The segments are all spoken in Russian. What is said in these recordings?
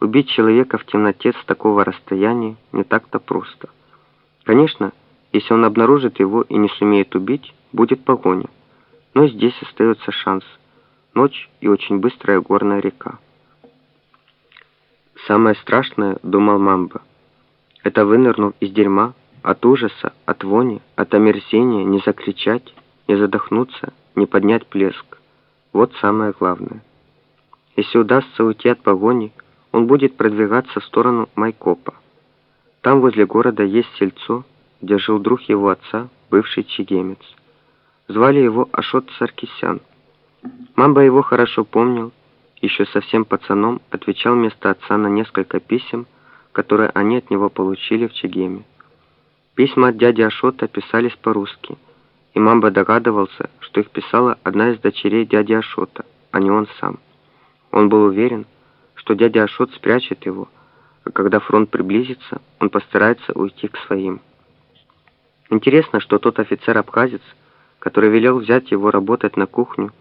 Убить человека в темноте с такого расстояния не так-то просто. Конечно, если он обнаружит его и не сумеет убить, будет погоня. Но здесь остается шанс. Ночь и очень быстрая горная река. Самое страшное, думал Мамба, это вынырнув из дерьма, от ужаса, от вони, от омерзения не закричать, не задохнуться, не поднять плеск. Вот самое главное. Если удастся уйти от погони, он будет продвигаться в сторону Майкопа. Там возле города есть сельцо, где жил друг его отца, бывший чигемец. Звали его Ашот Саркисян. Мамба его хорошо помнил, еще совсем пацаном отвечал вместо отца на несколько писем, которые они от него получили в Чегеме. Письма от дяди Ашота писались по-русски, и Мамба догадывался, что их писала одна из дочерей дяди Ашота, а не он сам. Он был уверен, что дядя Ашот спрячет его, а когда фронт приблизится, он постарается уйти к своим. Интересно, что тот офицер-абхазец, который велел взять его работать на кухню,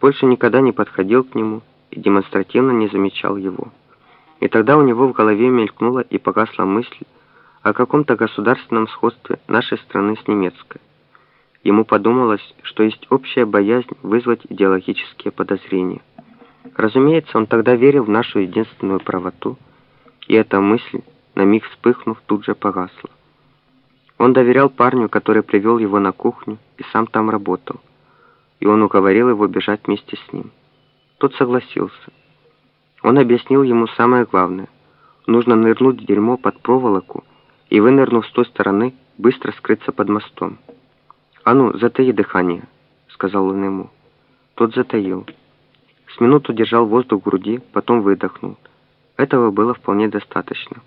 больше никогда не подходил к нему и демонстративно не замечал его. И тогда у него в голове мелькнула и погасла мысль о каком-то государственном сходстве нашей страны с немецкой. Ему подумалось, что есть общая боязнь вызвать идеологические подозрения. Разумеется, он тогда верил в нашу единственную правоту, и эта мысль, на миг вспыхнув, тут же погасла. Он доверял парню, который привел его на кухню и сам там работал, и он уговорил его бежать вместе с ним. Тот согласился. Он объяснил ему самое главное. Нужно нырнуть в дерьмо под проволоку и, вынырнув с той стороны, быстро скрыться под мостом. «А ну, затаи дыхание», — сказал он ему. Тот затаил. С минуту держал воздух в груди, потом выдохнул. Этого было вполне достаточно.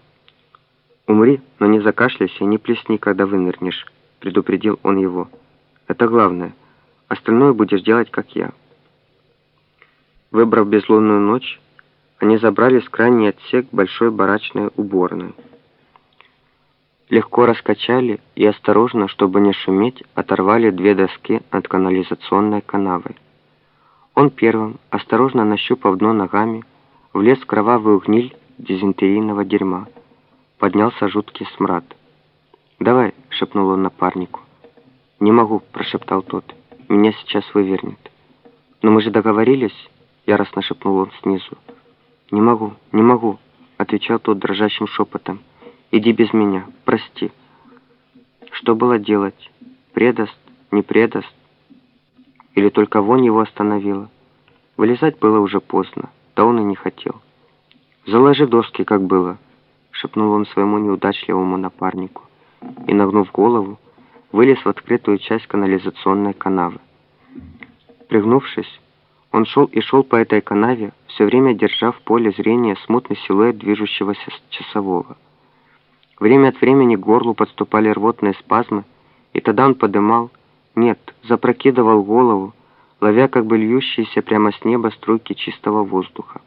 «Умри, но не закашляйся и не плесни, когда вынырнешь», — предупредил он его. «Это главное. Остальное будешь делать, как я». Выбрав безлунную ночь, они забрались в крайний отсек большой барачной уборной. Легко раскачали и осторожно, чтобы не шуметь, оторвали две доски от канализационной канавы. Он первым, осторожно нащупав дно ногами, влез в кровавую гниль дизентерийного дерьма. Поднялся жуткий смрад. «Давай», — шепнул он напарнику. «Не могу», — прошептал тот. «Меня сейчас вывернет». «Но мы же договорились», — яростно шепнул он снизу. «Не могу, не могу», — отвечал тот дрожащим шепотом. «Иди без меня, прости». Что было делать? Предаст, не предаст? Или только вонь его остановила? Вылезать было уже поздно, да он и не хотел. «Заложи доски, как было», — шепнул он своему неудачливому напарнику. И, нагнув голову, вылез в открытую часть канализационной канавы. Пригнувшись, он шел и шел по этой канаве, все время держа в поле зрения смутный силуэт движущегося часового. Время от времени к горлу подступали рвотные спазмы, и тогда он подымал, нет, запрокидывал голову, ловя как бы льющиеся прямо с неба струйки чистого воздуха.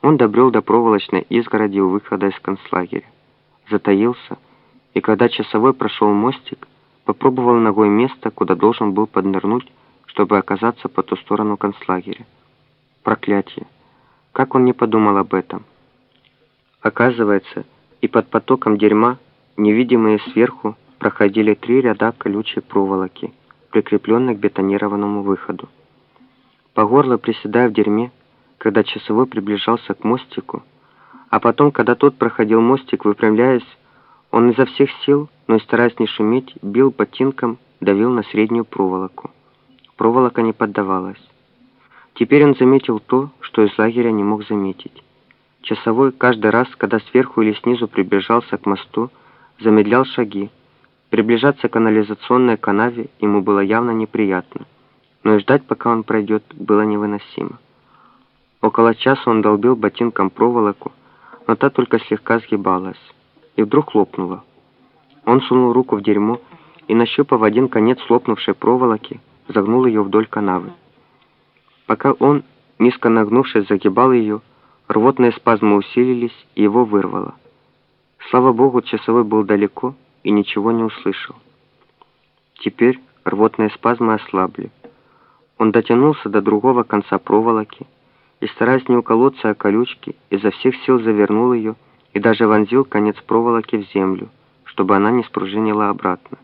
Он добрел до проволочной изгороди у выхода из концлагеря. Затаился, и когда часовой прошел мостик, попробовал ногой место, куда должен был поднырнуть, чтобы оказаться по ту сторону концлагеря. Проклятие! Как он не подумал об этом? Оказывается, и под потоком дерьма, невидимые сверху, проходили три ряда колючей проволоки — прикрепленной к бетонированному выходу. По горло приседая в дерьме, когда часовой приближался к мостику, а потом, когда тот проходил мостик, выпрямляясь, он изо всех сил, но и стараясь не шуметь, бил ботинком, давил на среднюю проволоку. Проволока не поддавалась. Теперь он заметил то, что из лагеря не мог заметить. Часовой каждый раз, когда сверху или снизу приближался к мосту, замедлял шаги, Приближаться к канализационной канаве ему было явно неприятно, но и ждать, пока он пройдет, было невыносимо. Около часа он долбил ботинком проволоку, но та только слегка сгибалась, и вдруг лопнула. Он сунул руку в дерьмо и, нащупав один конец лопнувшей проволоки, загнул ее вдоль канавы. Пока он, низко нагнувшись, загибал ее, рвотные спазмы усилились, и его вырвало. Слава богу, часовой был далеко, и ничего не услышал. Теперь рвотные спазмы ослабли. Он дотянулся до другого конца проволоки и, стараясь не уколоться о колючки, изо всех сил завернул ее и даже вонзил конец проволоки в землю, чтобы она не спружинила обратно.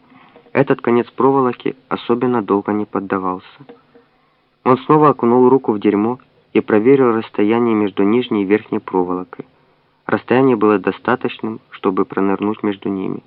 Этот конец проволоки особенно долго не поддавался. Он снова окунул руку в дерьмо и проверил расстояние между нижней и верхней проволокой. Расстояние было достаточным, чтобы пронырнуть между ними.